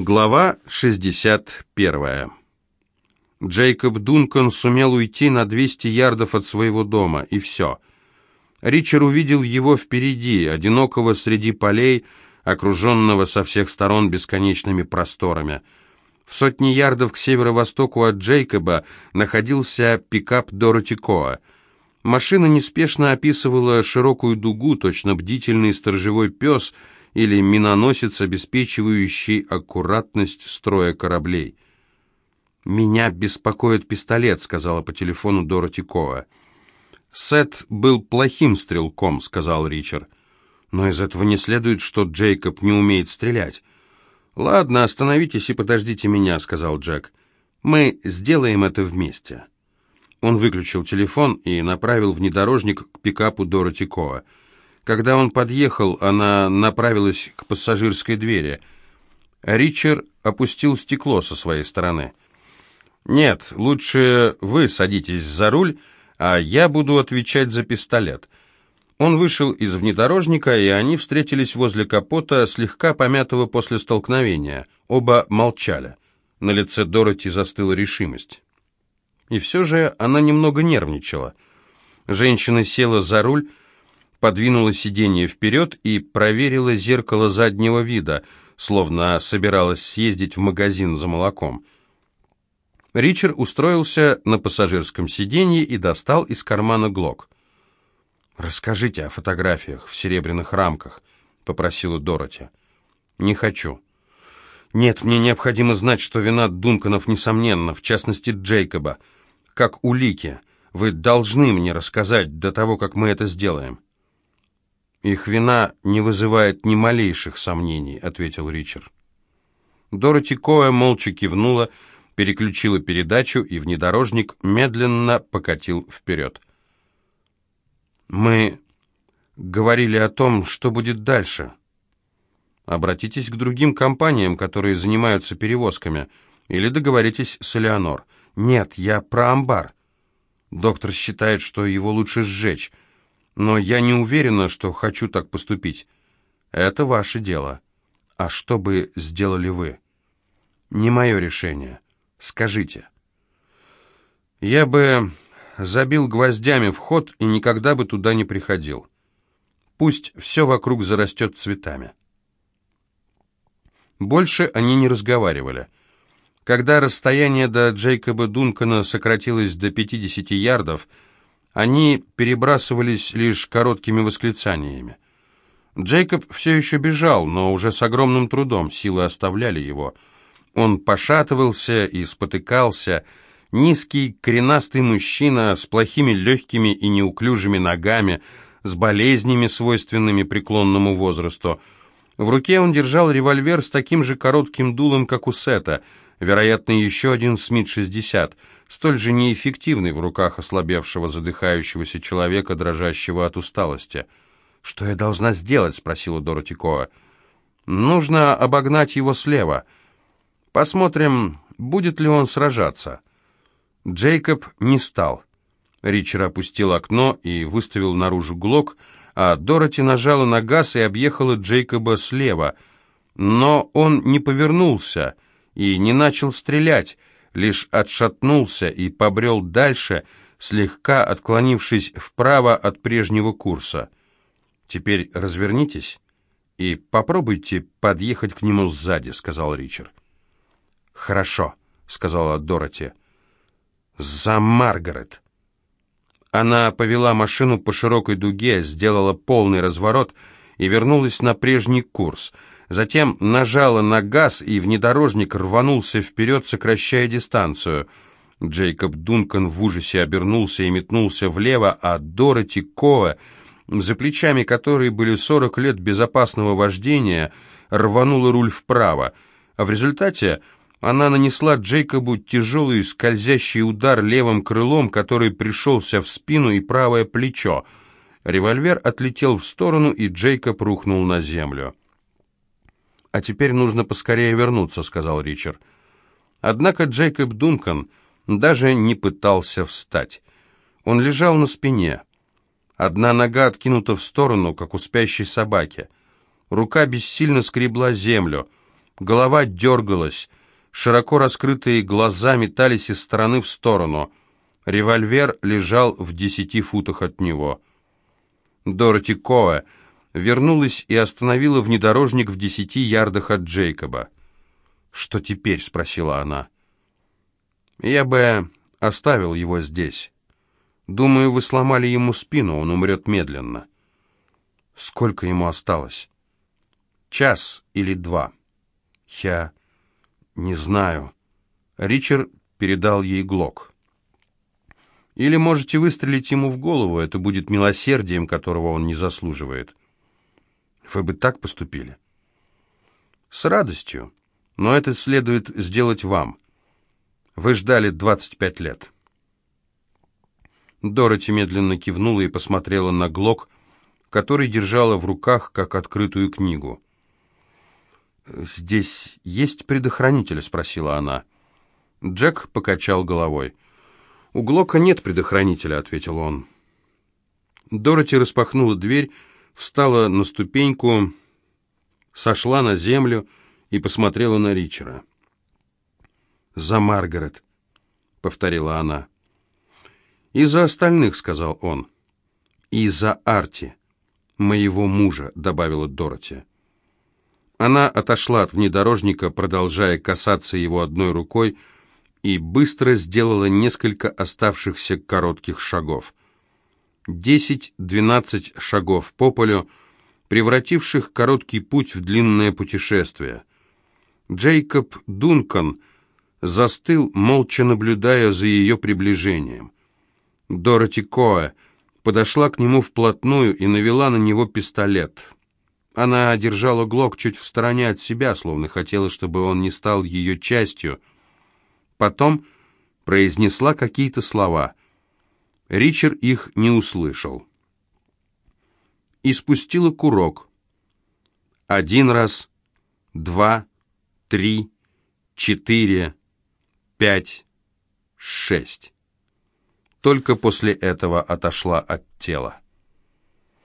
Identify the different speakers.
Speaker 1: Глава 61. Джейкоб Дункан сумел уйти на 200 ярдов от своего дома, и все. Ричард увидел его впереди, одинокого среди полей, окруженного со всех сторон бесконечными просторами. В сотни ярдов к северо-востоку от Джейкоба находился пикап Дороти Коа. Машина неспешно описывала широкую дугу, точно бдительный сторожевой пес — или миноносец, обеспечивающий аккуратность строя кораблей. «Меня беспокоит пистолет», — сказала по телефону Дороти Коа. «Сет был плохим стрелком», — сказал Ричард. «Но из этого не следует, что Джейкоб не умеет стрелять». «Ладно, остановитесь и подождите меня», — сказал Джек. «Мы сделаем это вместе». Он выключил телефон и направил внедорожник к пикапу Дороти Коа. Когда он подъехал, она направилась к пассажирской двери. Ричард опустил стекло со своей стороны. «Нет, лучше вы садитесь за руль, а я буду отвечать за пистолет». Он вышел из внедорожника, и они встретились возле капота, слегка помятого после столкновения. Оба молчали. На лице Дороти застыла решимость. И все же она немного нервничала. Женщина села за руль, подвинула сиденье вперед и проверила зеркало заднего вида, словно собиралась съездить в магазин за молоком. Ричард устроился на пассажирском сиденье и достал из кармана глок. «Расскажите о фотографиях в серебряных рамках», — попросила Дороти. «Не хочу». «Нет, мне необходимо знать, что вина Дунканов несомненна, в частности Джейкоба. Как улики. Вы должны мне рассказать до того, как мы это сделаем». «Их вина не вызывает ни малейших сомнений», — ответил Ричард. Дороти Коэ молча кивнула, переключила передачу, и внедорожник медленно покатил вперед. «Мы говорили о том, что будет дальше. Обратитесь к другим компаниям, которые занимаются перевозками, или договоритесь с Элеонор. Нет, я про амбар. Доктор считает, что его лучше сжечь» но я не уверена, что хочу так поступить. Это ваше дело. А что бы сделали вы? Не мое решение. Скажите. Я бы забил гвоздями вход и никогда бы туда не приходил. Пусть все вокруг зарастет цветами. Больше они не разговаривали. Когда расстояние до Джейкоба Дункана сократилось до 50 ярдов, они перебрасывались лишь короткими восклицаниями. Джейкоб все еще бежал, но уже с огромным трудом, силы оставляли его. Он пошатывался и спотыкался, низкий, коренастый мужчина с плохими легкими и неуклюжими ногами, с болезнями, свойственными преклонному возрасту. В руке он держал револьвер с таким же коротким дулом, как у Сета, вероятно, еще один Смит-60, столь же неэффективный в руках ослабевшего, задыхающегося человека, дрожащего от усталости. «Что я должна сделать?» — спросила Дороти Коа. «Нужно обогнать его слева. Посмотрим, будет ли он сражаться». Джейкоб не стал. Ричард опустил окно и выставил наружу глок, а Дороти нажала на газ и объехала Джейкоба слева. Но он не повернулся и не начал стрелять, лишь отшатнулся и побрел дальше, слегка отклонившись вправо от прежнего курса. «Теперь развернитесь и попробуйте подъехать к нему сзади», — сказал Ричард. «Хорошо», — сказала Дороти. «За Маргарет». Она повела машину по широкой дуге, сделала полный разворот и вернулась на прежний курс — Затем нажала на газ, и внедорожник рванулся вперед, сокращая дистанцию. Джейкоб Дункан в ужасе обернулся и метнулся влево, а Дороти Коа, за плечами которой были сорок лет безопасного вождения, рванула руль вправо. А в результате она нанесла Джейкобу тяжелый скользящий удар левым крылом, который пришелся в спину и правое плечо. Револьвер отлетел в сторону, и Джейкоб рухнул на землю. «А теперь нужно поскорее вернуться», — сказал Ричард. Однако Джейкоб Дункан даже не пытался встать. Он лежал на спине. Одна нога откинута в сторону, как у спящей собаки. Рука бессильно скребла землю. Голова дергалась, широко раскрытые глаза метались из стороны в сторону. Револьвер лежал в десяти футах от него. Дороти Коэ вернулась и остановила внедорожник в десяти ярдах от Джейкоба. «Что теперь?» — спросила она. «Я бы оставил его здесь. Думаю, вы сломали ему спину, он умрет медленно». «Сколько ему осталось?» «Час или два». «Я не знаю». Ричард передал ей глок. «Или можете выстрелить ему в голову, это будет милосердием, которого он не заслуживает». «Вы бы так поступили?» «С радостью, но это следует сделать вам. Вы ждали 25 лет». Дороти медленно кивнула и посмотрела на Глок, который держала в руках, как открытую книгу. «Здесь есть предохранитель?» — спросила она. Джек покачал головой. «У Глока нет предохранителя», — ответил он. Дороти распахнула дверь, встала на ступеньку, сошла на землю и посмотрела на Ричера. «За Маргарет», — повторила она. «И за остальных», — сказал он. «И за Арти, моего мужа», — добавила Дороти. Она отошла от внедорожника, продолжая касаться его одной рукой, и быстро сделала несколько оставшихся коротких шагов. Десять-двенадцать шагов по полю, превративших короткий путь в длинное путешествие. Джейкоб Дункан застыл, молча наблюдая за ее приближением. Дороти Коэ подошла к нему вплотную и навела на него пистолет — она держала Глок чуть в стороне от себя, словно хотела, чтобы он не стал ее частью. Потом произнесла какие-то слова. Ричард их не услышал. И спустила курок. Один раз, два, три, четыре, пять, шесть. Только после этого отошла от тела.